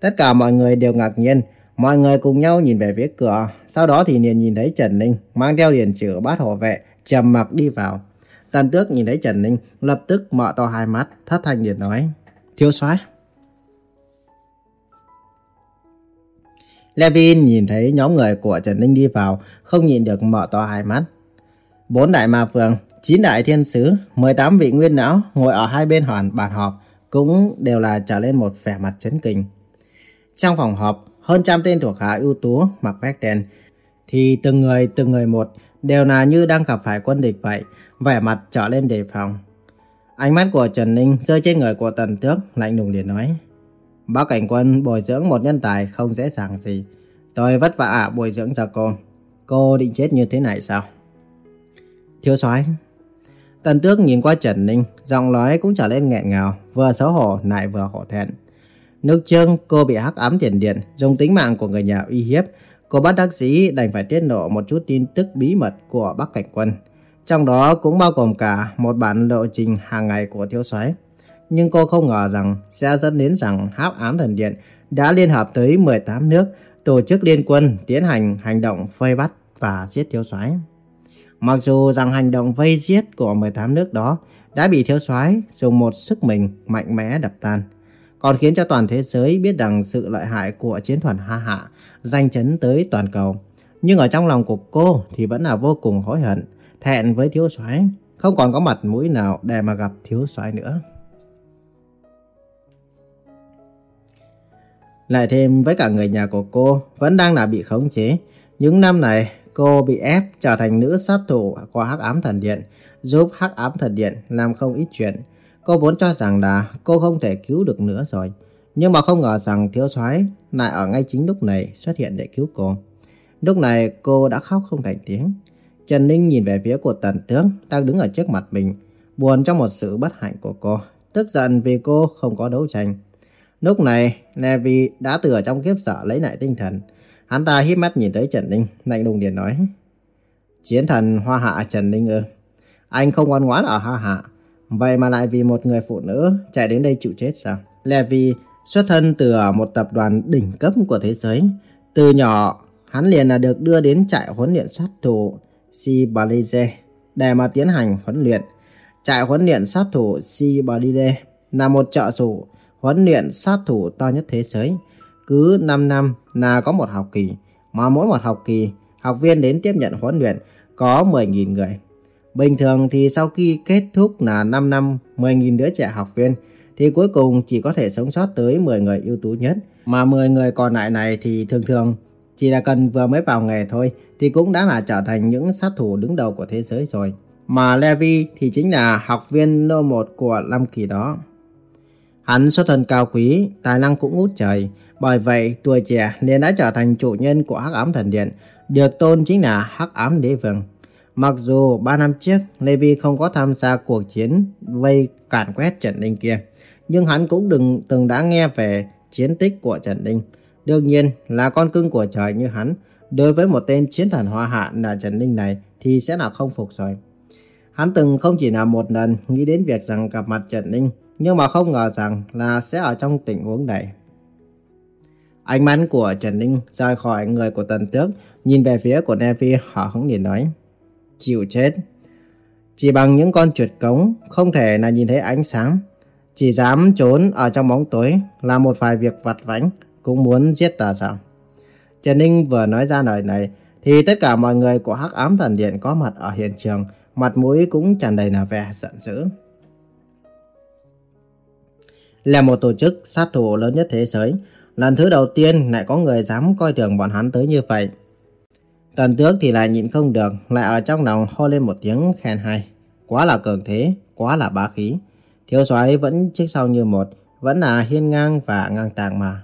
Speaker 1: Tất cả mọi người đều ngạc nhiên, mọi người cùng nhau nhìn về phía cửa, sau đó thì liền nhìn thấy Trần Ninh mang theo điền chữ bát hộ vệ, trầm mặc đi vào. Tần tước nhìn thấy Trần Ninh, lập tức mở to hai mắt, thất thanh điện nói, thiếu soái Levin nhìn thấy nhóm người của Trần Ninh đi vào, không nhìn được mở to hai mắt. Bốn đại ma phường, chín đại thiên sứ, 18 vị nguyên não ngồi ở hai bên hoàn bàn họp, cũng đều là trở lên một vẻ mặt chấn kinh. Trong phòng họp, hơn trăm tên thuộc hạ ưu tú mặc vest đen, thì từng người từng người một đều là như đang gặp phải quân địch vậy, vẻ mặt trở lên đề phòng. Ánh mắt của Trần Ninh rơi trên người của Tần Tước, lạnh lùng liền nói. Bác cảnh quân bồi dưỡng một nhân tài không dễ dàng gì. Tôi vất vả bồi dưỡng cho cô. Cô định chết như thế này sao? Thiếu soái Tần tước nhìn qua Trần Ninh, giọng nói cũng trở lên nghẹn ngào, vừa xấu hổ lại vừa hổ thẹn. Nước trương cô bị hắc ám tiền điện, dùng tính mạng của người nhà uy hiếp. Cô bắt đắc dĩ đành phải tiết lộ một chút tin tức bí mật của Bắc Cảnh Quân. Trong đó cũng bao gồm cả một bản lộ trình hàng ngày của thiếu soái nhưng cô không ngờ rằng sẽ dẫn đến rằng háp Ám Thần Điện đã liên hợp tới 18 nước tổ chức liên quân tiến hành hành động vây bắt và giết thiếu soái. Mặc dù rằng hành động vây giết của 18 nước đó đã bị thiếu soái dùng một sức mình mạnh mẽ đập tan, còn khiến cho toàn thế giới biết rằng sự lợi hại của chiến thuật Ha Hạ danh chấn tới toàn cầu. Nhưng ở trong lòng của cô thì vẫn là vô cùng hối hận, thẹn với thiếu soái, không còn có mặt mũi nào để mà gặp thiếu soái nữa. Lại thêm với cả người nhà của cô vẫn đang là bị khống chế. Những năm này cô bị ép trở thành nữ sát thủ của Hắc Ám Thần Điện, giúp Hắc Ám Thần Điện làm không ít chuyện. Cô vốn cho rằng là cô không thể cứu được nữa rồi. Nhưng mà không ngờ rằng thiếu soái lại ở ngay chính lúc này xuất hiện để cứu cô. Lúc này cô đã khóc không thành tiếng. Trần Ninh nhìn về phía của tần tướng đang đứng ở trước mặt mình, buồn trong một sự bất hạnh của cô, tức giận vì cô không có đấu tranh. Lúc này, Levi đã từ ở trong kiếp sợ lấy lại tinh thần. Hắn ta hít mắt nhìn tới Trần Ninh, lạnh lùng liền nói. Chiến thần Hoa Hạ Trần Ninh ư? Anh không ngoan ngoãn ở Hoa Hạ. Vậy mà lại vì một người phụ nữ chạy đến đây chịu chết sao? Levi xuất thân từ một tập đoàn đỉnh cấp của thế giới. Từ nhỏ, hắn liền là được đưa đến trại huấn luyện sát thủ Sibalize để mà tiến hành huấn luyện. Trại huấn luyện sát thủ Sibalize là một trợ thủ huấn luyện sát thủ to nhất thế giới. Cứ 5 năm là có một học kỳ, mà mỗi một học kỳ, học viên đến tiếp nhận huấn luyện có 10.000 người. Bình thường thì sau khi kết thúc là 5 năm 10.000 đứa trẻ học viên, thì cuối cùng chỉ có thể sống sót tới 10 người ưu tú nhất. Mà 10 người còn lại này thì thường thường chỉ là cần vừa mới vào nghề thôi thì cũng đã là trở thành những sát thủ đứng đầu của thế giới rồi. Mà Levi thì chính là học viên lô 1 của năm kỳ đó. Hắn xuất thân cao quý, tài năng cũng ngút trời. Bởi vậy, tuổi trẻ nên đã trở thành chủ nhân của Hắc Ám Thần Điện, được tôn chính là Hắc Ám Đế Vương. Mặc dù 3 năm trước, Levi không có tham gia cuộc chiến vây cản quét Trần Ninh kia, nhưng hắn cũng đừng từng đã nghe về chiến tích của Trần Ninh. Đương nhiên là con cưng của trời như hắn, đối với một tên chiến thần hoa hạ là Trần Ninh này thì sẽ là không phục rồi. Hắn từng không chỉ là một lần nghĩ đến việc rằng gặp mặt Trần Ninh, nhưng mà không ngờ rằng là sẽ ở trong tình huống này. Ánh mắt của Trần Ninh rời khỏi người của Tần Tước, nhìn về phía của Nevi hở hững liền nói. Chịu chết. Chỉ bằng những con chuột cống, không thể là nhìn thấy ánh sáng. Chỉ dám trốn ở trong bóng tối, là một vài việc vặt vãnh, cũng muốn giết ta sao? Trần Ninh vừa nói ra lời này, thì tất cả mọi người của Hắc Ám Thần Điện có mặt ở hiện trường, mặt mũi cũng tràn đầy là vẻ giận dữ. Là một tổ chức sát thủ lớn nhất thế giới, lần thứ đầu tiên lại có người dám coi thường bọn hắn tới như vậy. Tần tước thì lại nhịn không được, lại ở trong lòng hô lên một tiếng khen hay. Quá là cường thế, quá là bá khí. Thiếu soái vẫn trước sau như một, vẫn là hiên ngang và ngang tàng mà.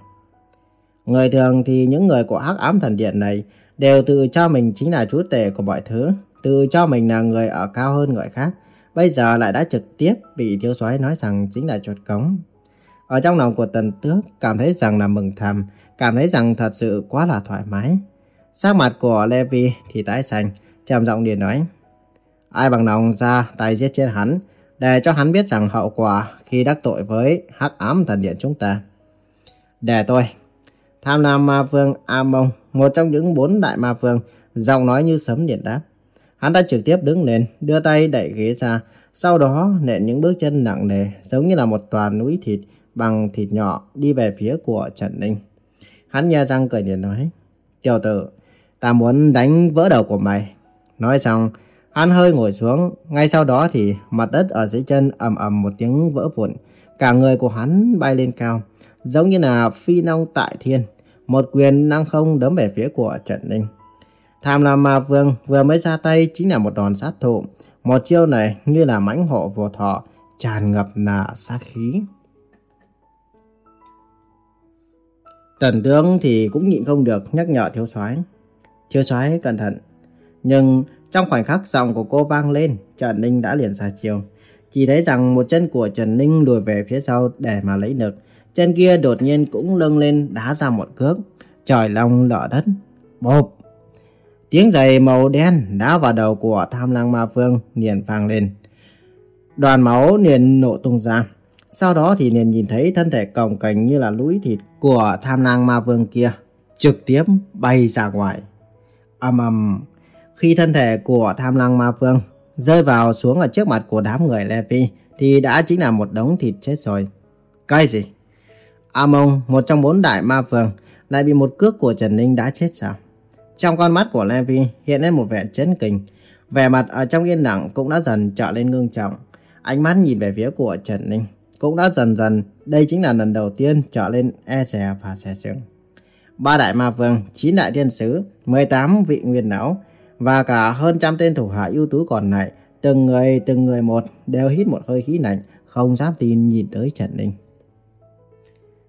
Speaker 1: Người thường thì những người của hắc ám thần điện này đều tự cho mình chính là chúa tể của mọi thứ, tự cho mình là người ở cao hơn người khác. Bây giờ lại đã trực tiếp bị thiếu soái nói rằng chính là chuột cống. Ở trong lòng của Tần Tước cảm thấy rằng là mừng thầm, cảm thấy rằng thật sự quá là thoải mái. Sắc mặt của Levi thì tái xanh, trầm giọng liền nói. Ai bằng lòng ra tay giết chết hắn, để cho hắn biết rằng hậu quả khi đắc tội với hắc ám thần điện chúng ta. Để tôi. Tham Lam Ma Vương A Mông, một trong những bốn đại ma vương, giọng nói như sấm điện đáp. Hắn ta trực tiếp đứng lên, đưa tay đẩy ghế ra, sau đó nện những bước chân nặng nề, giống như là một tòa núi thịt bằng thịt nhỏ đi về phía của Trần Ninh. Hắn nha răng cười nhìn nói, Tiểu tử, ta muốn đánh vỡ đầu của mày. Nói xong, hắn hơi ngồi xuống, ngay sau đó thì mặt đất ở dưới chân ầm ầm một tiếng vỡ vụn. Cả người của hắn bay lên cao, giống như là phi long tại thiên. Một quyền năng không đấm về phía của Trần Ninh. Tham Lam Ma Vương vừa mới ra tay chính là một đòn sát thủ. Một chiêu này như là mãnh hộ vô thọ, tràn ngập là sát khí. Tần tướng thì cũng nhịn không được nhắc nhở thiếu soái. Thiếu soái cẩn thận. Nhưng trong khoảnh khắc giọng của cô vang lên, Trần Ninh đã liền ra chiều Chỉ thấy rằng một chân của Trần Ninh lùi về phía sau để mà lấy lực. Chân kia đột nhiên cũng lưng lên đá ra một cước. Trời long lở đất. Bộp! Tiếng giày màu đen đá vào đầu của tham lang ma vương liền vang lên. Đoàn máu liền nổ tung ra. Sau đó thì liền nhìn thấy thân thể cồng cành như là lũi thịt của tham lang ma vương kia trực tiếp bay ra ngoài ầm ầm, khi thân thể của tham lang ma vương rơi vào xuống ở trước mặt của đám người Levi thì đã chính là một đống thịt chết rồi. Cái gì? Amon, một trong bốn đại ma vương, lại bị một cước của Trần Ninh đã chết sao? Trong con mắt của Levi hiện lên một vẻ chấn kinh. Vẻ mặt ở trong yên lặng cũng đã dần trở lên ngưng trọng. Ánh mắt nhìn về phía của Trần Ninh cũng đã dần dần, đây chính là lần đầu tiên trở lên e dè và xè chừng. Ba đại ma vương, chín đại thiên sứ, 18 vị nguyên lão và cả hơn trăm tên thủ hạ ưu tú còn lại, từng người từng người một đều hít một hơi khí lạnh, không dám tin nhìn tới Trần Ninh.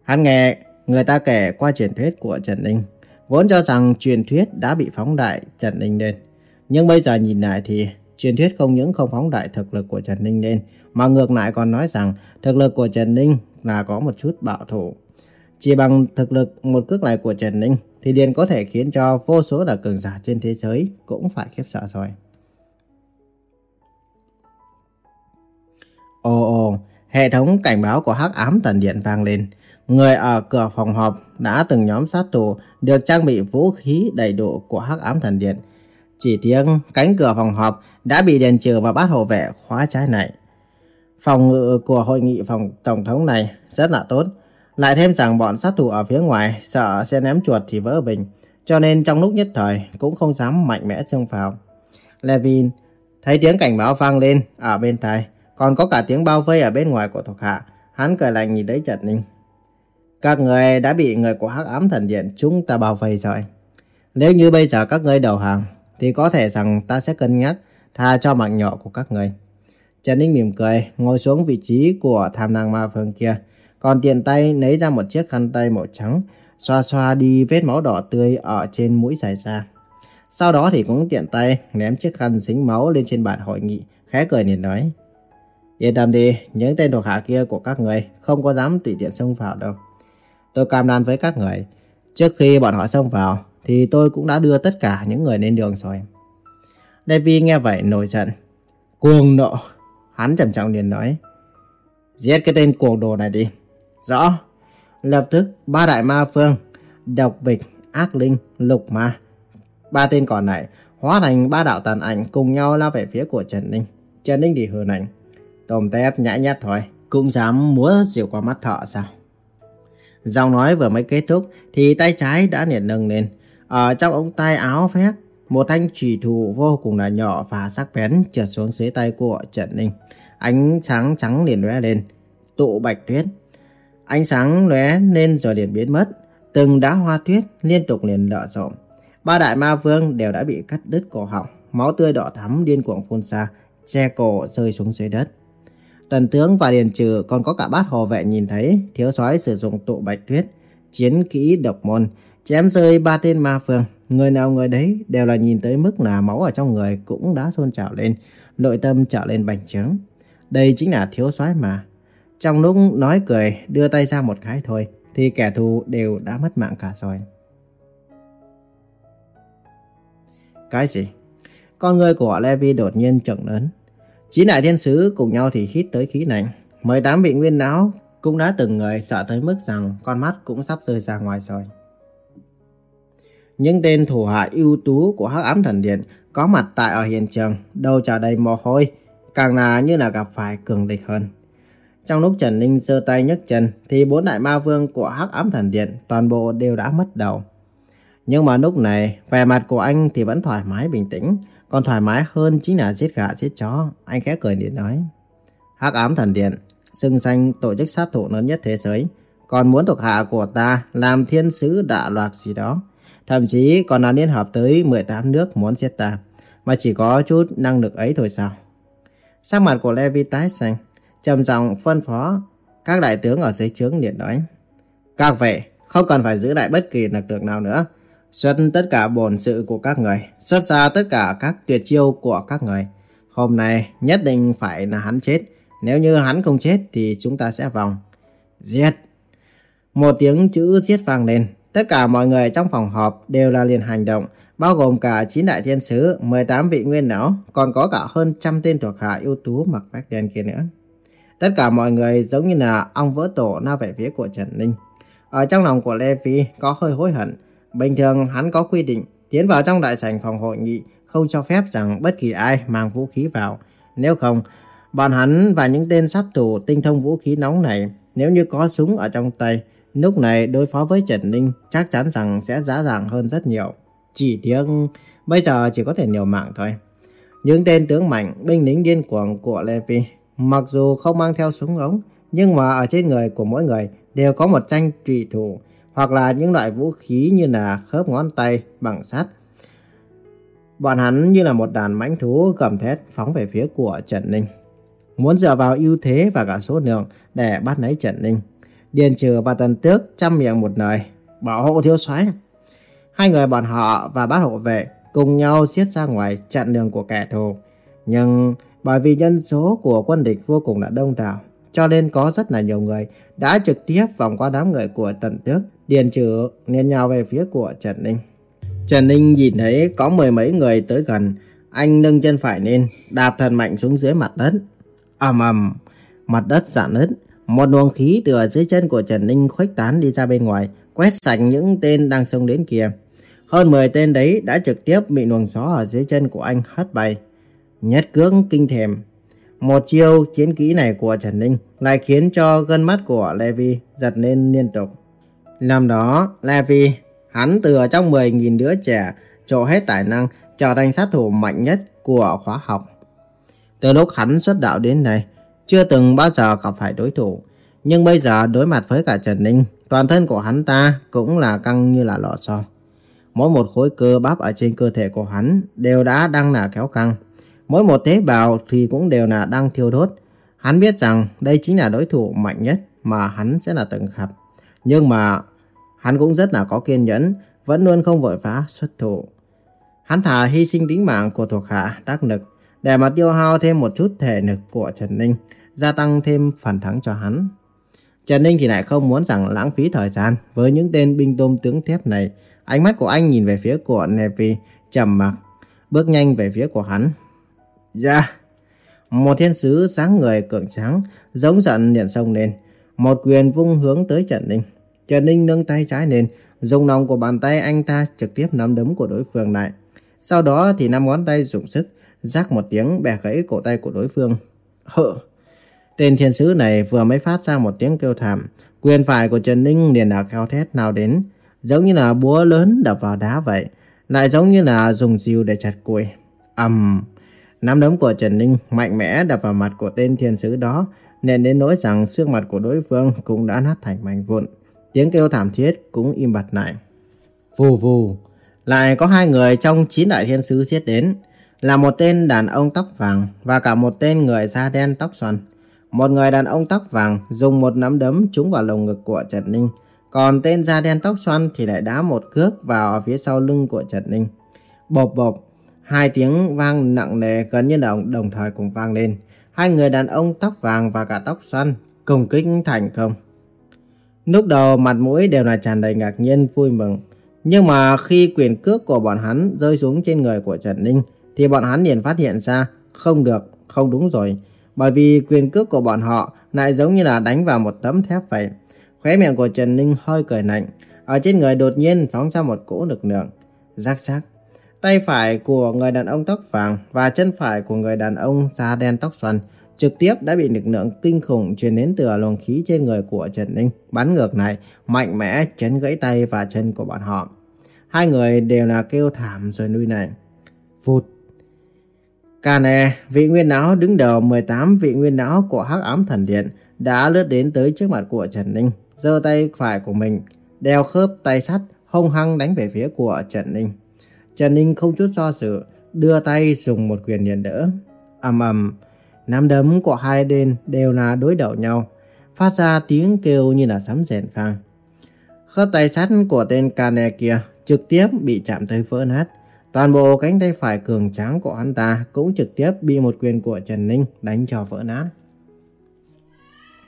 Speaker 1: Hắn nghe người ta kể qua truyền thuyết của Trần Ninh, vốn cho rằng truyền thuyết đã bị phóng đại Trần Ninh lên. Nhưng bây giờ nhìn lại thì truyền thuyết không những không phóng đại thực lực của Trần Ninh lên, mà ngược lại còn nói rằng thực lực của Trần Ninh là có một chút bạo thủ. Chỉ bằng thực lực một cước này của Trần Ninh thì liền có thể khiến cho vô số là cường giả trên thế giới cũng phải khiếp sợ rồi. Ồ ồ, hệ thống cảnh báo của hắc ám tần điện vang lên. Người ở cửa phòng họp đã từng nhóm sát thủ được trang bị vũ khí đầy đủ của hắc ám thần điện. Chỉ tiếng cánh cửa phòng họp đã bị đèn trừ và bắt hộ vệ khóa trái này. Phòng ngự của hội nghị phòng tổng thống này rất là tốt. Lại thêm rằng bọn sát thủ ở phía ngoài sợ sẽ ném chuột thì vỡ bình. Cho nên trong lúc nhất thời cũng không dám mạnh mẽ xông vào. Levin thấy tiếng cảnh báo vang lên ở bên tai. Còn có cả tiếng bao vây ở bên ngoài của thuộc hạ. Hắn cười lạnh nhìn thấy Trần Ninh. Các người đã bị người của hắc ám thần điện chúng ta bao vây rồi. Nếu như bây giờ các ngươi đầu hàng thì có thể rằng ta sẽ cân nhắc tha cho mạng nhỏ của các người. Trần Ninh mỉm cười, ngồi xuống vị trí của tham năng ma phương kia. Còn tiện tay lấy ra một chiếc khăn tay màu trắng, xoa xoa đi vết máu đỏ tươi ở trên mũi dài ra. Sau đó thì cũng tiện tay ném chiếc khăn dính máu lên trên bàn hội nghị, khẽ cười nhìn nói. Yên tâm đi, những tên thuộc hạ kia của các người không có dám tùy tiện xông vào đâu. Tôi cam đoan với các người, trước khi bọn họ xông vào thì tôi cũng đã đưa tất cả những người lên đường rồi. Davy nghe vậy nổi giận. Cuồng nộ. Hắn trầm trọng liền nói. Giết cái tên cuồng đồ này đi. Rõ. Lập tức ba đại ma phương, độc bịch, ác linh, lục ma. Ba tên còn lại hóa thành ba đạo tàn ảnh cùng nhau lao về phía của Trần Ninh. Trần Ninh thì hừ ảnh. Tôm tép nhã nhát thôi. Cũng dám múa diều qua mắt thợ sao? Giọng nói vừa mới kết thúc thì tay trái đã liền nâng lên. Ở trong ống tay áo phép, một thanh chùy thủ vô cùng là nhỏ và sắc bén trượt xuống dưới tay của Trần Ninh. Ánh sáng trắng liền lóe lên, tụ bạch tuyết. Ánh sáng lóe lên rồi liền biến mất. Từng đá hoa tuyết liên tục liền lở rộng. Ba đại ma vương đều đã bị cắt đứt cổ họng, máu tươi đỏ thắm điên cuồng phun ra, che cổ rơi xuống dưới đất. Tần tướng và Điền Trừ còn có cả bát hồ vệ nhìn thấy thiếu soái sử dụng tụ bạch tuyết, chiến kỹ độc môn, chém rơi ba tên ma vương. Người nào người đấy đều là nhìn tới mức là máu ở trong người cũng đã sôn trào lên, nội tâm trở lên bành trướng. Đây chính là thiếu soái mà. Trong lúc nói cười đưa tay ra một cái thôi thì kẻ thù đều đã mất mạng cả rồi. Cái gì? Con người của Levi đột nhiên trợn lớn. Chín đại thiên sứ cùng nhau thì hít tới khí lạnh. 18 vị nguyên não cũng đã từng người sợ tới mức rằng con mắt cũng sắp rơi ra ngoài rồi. Những tên thủ hạ ưu tú của Hắc Ám Thần Điện có mặt tại ở hiện trường, đầu tràn đầy mồ hôi, càng là như là gặp phải cường địch hơn. Trong lúc Trần Ninh giơ tay nhấc chân thì bốn đại ma vương của Hắc Ám Thần Điện toàn bộ đều đã mất đầu. Nhưng mà lúc này, vẻ mặt của anh thì vẫn thoải mái bình tĩnh, còn thoải mái hơn chính là giết gà giết chó. Anh khẽ cười điện nói. Hắc ám thần điện, xưng danh tổ chức sát thủ lớn nhất thế giới. Còn muốn thuộc hạ của ta làm thiên sứ đạ loạt gì đó. Thậm chí còn là liên hợp tới 18 nước muốn giết ta. Mà chỉ có chút năng lực ấy thôi sao? Sắc mặt của Levi tái xanh, trầm giọng phân phó các đại tướng ở dưới trướng điện nói. Các vệ, không cần phải giữ lại bất kỳ lực lượng nào nữa. Xuất tất cả bổn sự của các người, xuất ra tất cả các tuyệt chiêu của các người. Hôm nay nhất định phải là hắn chết. Nếu như hắn không chết thì chúng ta sẽ vòng. Giết! Một tiếng chữ giết vang lên. Tất cả mọi người trong phòng họp đều là liền hành động, bao gồm cả 9 đại thiên sứ, 18 vị nguyên não, còn có cả hơn trăm tên thuộc hạ ưu tú mặc vest đen kia nữa. Tất cả mọi người giống như là ong vỡ tổ lao về phía của Trần Ninh. Ở trong lòng của Lê Phi có hơi hối hận, Bình thường hắn có quy định tiến vào trong đại sảnh phòng hội nghị không cho phép rằng bất kỳ ai mang vũ khí vào. Nếu không, bọn hắn và những tên sát thủ tinh thông vũ khí nóng này nếu như có súng ở trong tay, lúc này đối phó với Trần Ninh chắc chắn rằng sẽ dễ dàng hơn rất nhiều. Chỉ tiếc bây giờ chỉ có thể nhiều mạng thôi. Những tên tướng mạnh, binh lính điên cuồng của Levi, mặc dù không mang theo súng ống, nhưng mà ở trên người của mỗi người đều có một tranh trùy thủ, hoặc là những loại vũ khí như là khớp ngón tay bằng sắt. Bọn hắn như là một đàn mãnh thú gầm thét phóng về phía của Trần Ninh. Muốn dựa vào ưu thế và cả số lượng để bắt lấy Trần Ninh. Điền Trừ và Tần Tước chăm miệng một lời, bảo hộ thiếu soái. Hai người bọn họ và bát hộ vệ cùng nhau xiết ra ngoài chặn đường của kẻ thù. Nhưng bởi vì nhân số của quân địch vô cùng là đông đảo, cho nên có rất là nhiều người đã trực tiếp vòng qua đám người của Tần Tước Điền trừ nên nhào về phía của Trần Ninh. Trần Ninh nhìn thấy có mười mấy người tới gần. Anh nâng chân phải lên, đạp thần mạnh xuống dưới mặt đất. ầm ầm, mặt đất giãn nứt. Một luồng khí từ ở dưới chân của Trần Ninh khuếch tán đi ra bên ngoài, quét sạch những tên đang xông đến kia. Hơn 10 tên đấy đã trực tiếp bị luồng gió ở dưới chân của anh hất bay. Nhất cưỡng kinh thèm. Một chiêu chiến kỹ này của Trần Ninh lại khiến cho gân mắt của Levi giật lên liên tục. Năm đó, Levi, hắn từ trong 10.000 đứa trẻ trộn hết tài năng trở thành sát thủ mạnh nhất của khóa học. Từ lúc hắn xuất đạo đến nay, chưa từng bao giờ gặp phải đối thủ. Nhưng bây giờ đối mặt với cả Trần Ninh, toàn thân của hắn ta cũng là căng như là lò xo. Mỗi một khối cơ bắp ở trên cơ thể của hắn đều đã đang là kéo căng. Mỗi một tế bào thì cũng đều là đang thiêu đốt. Hắn biết rằng đây chính là đối thủ mạnh nhất mà hắn sẽ là từng gặp. Nhưng mà hắn cũng rất là có kiên nhẫn, vẫn luôn không vội vã xuất thủ. Hắn thà hy sinh tính mạng của thuộc hạ đắc lực để mà tiêu hao thêm một chút thể lực của Trần Ninh, gia tăng thêm phần thắng cho hắn. Trần Ninh thì lại không muốn rằng lãng phí thời gian với những tên binh tôm tướng thép này. Ánh mắt của anh nhìn về phía của Nevi, trầm mặc, bước nhanh về phía của hắn. Ra! Một thiên sứ sáng người cường tráng, giống giận liền sông lên. Một quyền vung hướng tới Trần Ninh. Trần Ninh nâng tay trái lên, dùng lòng của bàn tay anh ta trực tiếp nắm đấm của đối phương lại. Sau đó thì năm ngón tay dùng sức, rắc một tiếng bẻ gãy cổ tay của đối phương. Hự! Tên thiên sứ này vừa mới phát ra một tiếng kêu thảm, quyền phải của Trần Ninh liền là cao thét nào đến, giống như là búa lớn đập vào đá vậy, lại giống như là dùng rìu để chặt củi. ầm, um, nắm đấm của Trần Ninh mạnh mẽ đập vào mặt của tên thiên sứ đó, nên đến nỗi rằng xương mặt của đối phương cũng đã nát thành mảnh vụn. Tiếng kêu thảm thiết cũng im bặt lại. Vù vù, lại có hai người trong chín đại thiên sứ giết đến, là một tên đàn ông tóc vàng và cả một tên người da đen tóc xoăn. Một người đàn ông tóc vàng dùng một nắm đấm trúng vào lồng ngực của Trần Ninh, còn tên da đen tóc xoăn thì lại đá một cước vào phía sau lưng của Trần Ninh. Bộp bộp, hai tiếng vang nặng nề gần như đồng, đồng thời cùng vang lên. Hai người đàn ông tóc vàng và cả tóc xoăn cùng kích thành công. Lúc đầu mặt mũi đều là tràn đầy ngạc nhiên vui mừng. Nhưng mà khi quyền cước của bọn hắn rơi xuống trên người của Trần Ninh thì bọn hắn liền phát hiện ra không được, không đúng rồi. Bởi vì quyền cước của bọn họ lại giống như là đánh vào một tấm thép vậy. Khóe miệng của Trần Ninh hơi cười lạnh. Ở trên người đột nhiên phóng ra một cỗ lực lượng. Rắc rắc. Tay phải của người đàn ông tóc vàng và chân phải của người đàn ông da đen tóc xoăn trực tiếp đã bị lực lượng kinh khủng truyền đến từ luồng khí trên người của Trần Ninh bắn ngược này, mạnh mẽ chấn gãy tay và chân của bọn họ. Hai người đều là kêu thảm rồi nuôi này. Vụt. Cà nè, vị nguyên não đứng đầu 18 vị nguyên não của Hắc Ám Thần Điện đã lướt đến tới trước mặt của Trần Ninh, giơ tay phải của mình, đeo khớp tay sắt, hung hăng đánh về phía của Trần Ninh. Trần Ninh không chút do dự, đưa tay dùng một quyền liền đỡ. ầm ầm, nắm đấm của hai bên đều là đối đầu nhau, phát ra tiếng kêu như là sấm rền vang. Khớp tay sắt của tên Kane kia trực tiếp bị chạm tới vỡ nát. Toàn bộ cánh tay phải cường tráng của hắn ta cũng trực tiếp bị một quyền của Trần Ninh đánh cho vỡ nát.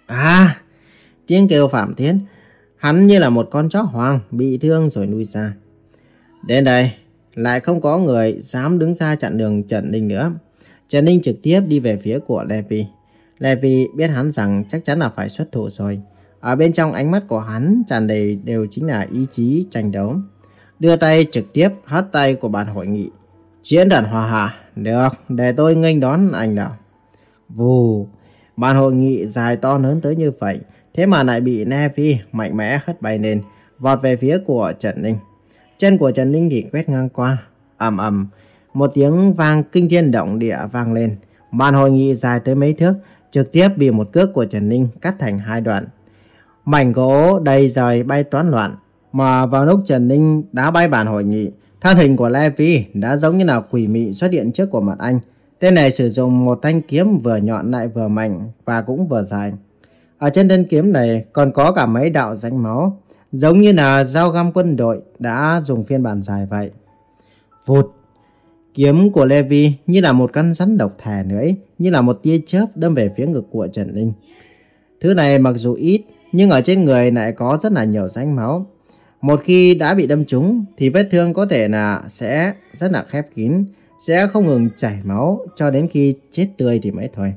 Speaker 1: À! Tiếng kêu phạm thiên, Hắn như là một con chó hoang bị thương rồi nuôi ra. Đến đây, lại không có người dám đứng ra chặn đường Trần Ninh nữa. Trần Ninh trực tiếp đi về phía của Levi. Levi biết hắn rằng chắc chắn là phải xuất thủ rồi. Ở bên trong ánh mắt của hắn tràn đầy đều chính là ý chí tranh đấu. Đưa tay trực tiếp hất tay của bàn hội nghị. Chiến thần hòa hạ. Được, để tôi nghênh đón anh nào. Vù. Bàn hội nghị dài to lớn tới như vậy. Thế mà lại bị Levi mạnh mẽ hất bay lên. Vọt về phía của Trần Ninh. Chân của Trần Ninh thì quét ngang qua. ầm ầm một tiếng vang kinh thiên động địa vang lên. Màn hội nghị dài tới mấy thước, trực tiếp bị một cước của Trần Ninh cắt thành hai đoạn. Mảnh gỗ đầy rời bay toán loạn, mà vào lúc Trần Ninh đã bay bàn hội nghị, thân hình của Levi đã giống như là quỷ mị xuất hiện trước của mặt anh. Tên này sử dụng một thanh kiếm vừa nhọn lại vừa mạnh và cũng vừa dài. Ở trên thân kiếm này còn có cả mấy đạo rãnh máu, giống như là dao găm quân đội đã dùng phiên bản dài vậy. Vụt Kiếm của Levi như là một căn rắn độc thè nữa như là một tia chớp đâm về phía ngực của Trần Ninh. Thứ này mặc dù ít, nhưng ở trên người lại có rất là nhiều rãnh máu. Một khi đã bị đâm trúng thì vết thương có thể là sẽ rất là khép kín, sẽ không ngừng chảy máu cho đến khi chết tươi thì mới thôi.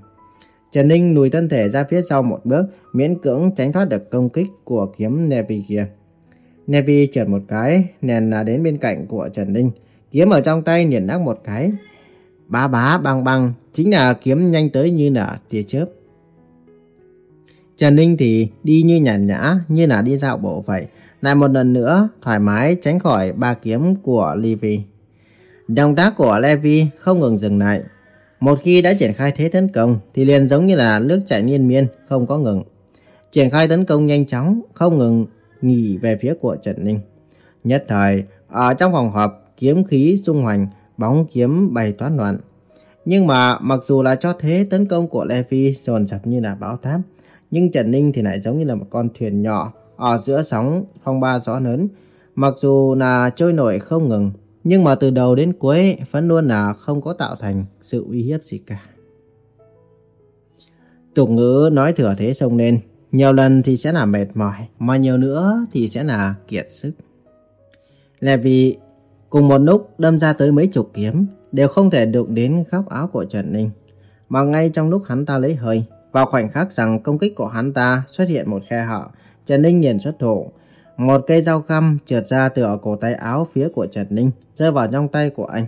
Speaker 1: Trần Ninh lùi thân thể ra phía sau một bước, miễn cưỡng tránh thoát được công kích của kiếm Nevi kia. Nevi trượt một cái, nền là đến bên cạnh của Trần Ninh, Kiếm ở trong tay liền nắc một cái. Bá bá băng băng chính là kiếm nhanh tới như là tia chớp. Trần Ninh thì đi như nhàn nhã, như là đi dạo bộ vậy. Lại một lần nữa, thoải mái tránh khỏi ba kiếm của Levi. Động tác của Levi không ngừng dừng lại. Một khi đã triển khai thế tấn công thì liền giống như là nước chảy liên miên, không có ngừng. Triển khai tấn công nhanh chóng, không ngừng nghỉ về phía của Trần Ninh. Nhất thời, ở trong phòng họp, kiếm khí xung hoành, bóng kiếm bay toán loạn. Nhưng mà mặc dù là cho thế tấn công của Lê Phi sồn sập như là bão táp, nhưng Trần Ninh thì lại giống như là một con thuyền nhỏ ở giữa sóng phong ba gió lớn. Mặc dù là trôi nổi không ngừng, nhưng mà từ đầu đến cuối vẫn luôn là không có tạo thành sự uy hiếp gì cả. Tục ngữ nói thừa thế sông lên, nhiều lần thì sẽ là mệt mỏi, mà nhiều nữa thì sẽ là kiệt sức. Là vì Cùng một lúc đâm ra tới mấy chục kiếm, đều không thể đụng đến góc áo của Trần Ninh. Mà ngay trong lúc hắn ta lấy hơi, vào khoảnh khắc rằng công kích của hắn ta xuất hiện một khe hở, Trần Ninh liền xuất thủ. Một cây dao găm trượt ra từ ở cổ tay áo phía của Trần Ninh, rơi vào trong tay của anh.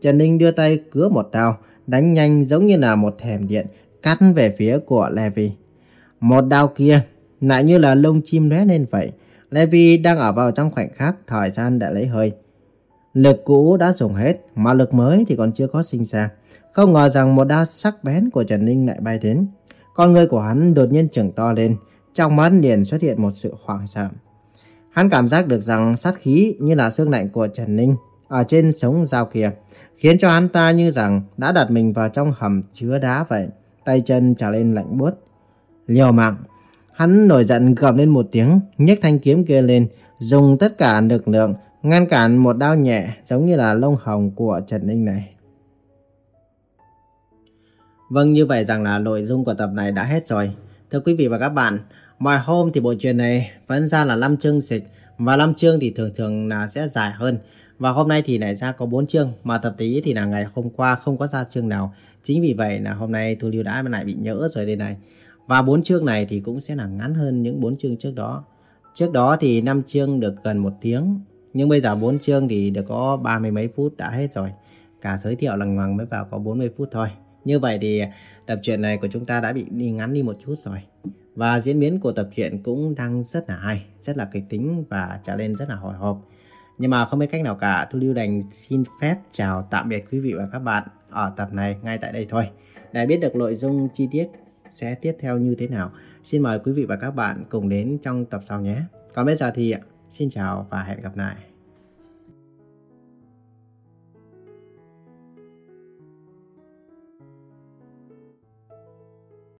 Speaker 1: Trần Ninh đưa tay cứa một đao, đánh nhanh giống như là một thèm điện, cắt về phía của Levi. Một đao kia, lại như là lông chim lóe lên vậy. Levi đang ở vào trong khoảnh khắc thời gian đã lấy hơi. Lực cũ đã dùng hết, mà lực mới thì còn chưa có sinh ra. Không ngờ rằng một đao sắc bén của Trần Ninh lại bay đến. Con người của hắn đột nhiên trừng to lên, trong mắt liền xuất hiện một sự hoảng sợ. Hắn cảm giác được rằng sát khí như là xương lạnh của Trần Ninh ở trên sống dao kia, khiến cho hắn ta như rằng đã đặt mình vào trong hầm chứa đá vậy, tay chân trở lên lạnh buốt. Liều mạng, hắn nổi giận gầm lên một tiếng, nhấc thanh kiếm kia lên, dùng tất cả lực lượng ngăn cản một đao nhẹ giống như là lông hồng của Trần Ninh này. Vâng như vậy rằng là nội dung của tập này đã hết rồi. Thưa quý vị và các bạn, mọi hôm thì bộ truyện này vẫn ra là 5 chương dịch, và 5 chương thì thường thường là sẽ dài hơn. Và hôm nay thì lại ra có 4 chương, mà tập tí thì là ngày hôm qua không có ra chương nào. Chính vì vậy là hôm nay Thu Lưu đã lại bị nhỡ rồi đây này. Và 4 chương này thì cũng sẽ là ngắn hơn những 4 chương trước đó. Trước đó thì 5 chương được gần 1 tiếng. Nhưng bây giờ 4 chương thì được có ba mươi mấy phút đã hết rồi. Cả giới thiệu lằng ngoằng mới vào có 40 phút thôi. Như vậy thì tập truyện này của chúng ta đã bị đi ngắn đi một chút rồi. Và diễn biến của tập truyện cũng đang rất là hay, rất là kịch tính và trở nên rất là hồi hộp. Nhưng mà không biết cách nào cả, Thu Lưu đành xin phép chào tạm biệt quý vị và các bạn ở tập này ngay tại đây thôi. Để biết được nội dung chi tiết sẽ tiếp theo như thế nào, xin mời quý vị và các bạn cùng đến trong tập sau nhé. Còn bây giờ thì xin chào và hẹn gặp lại.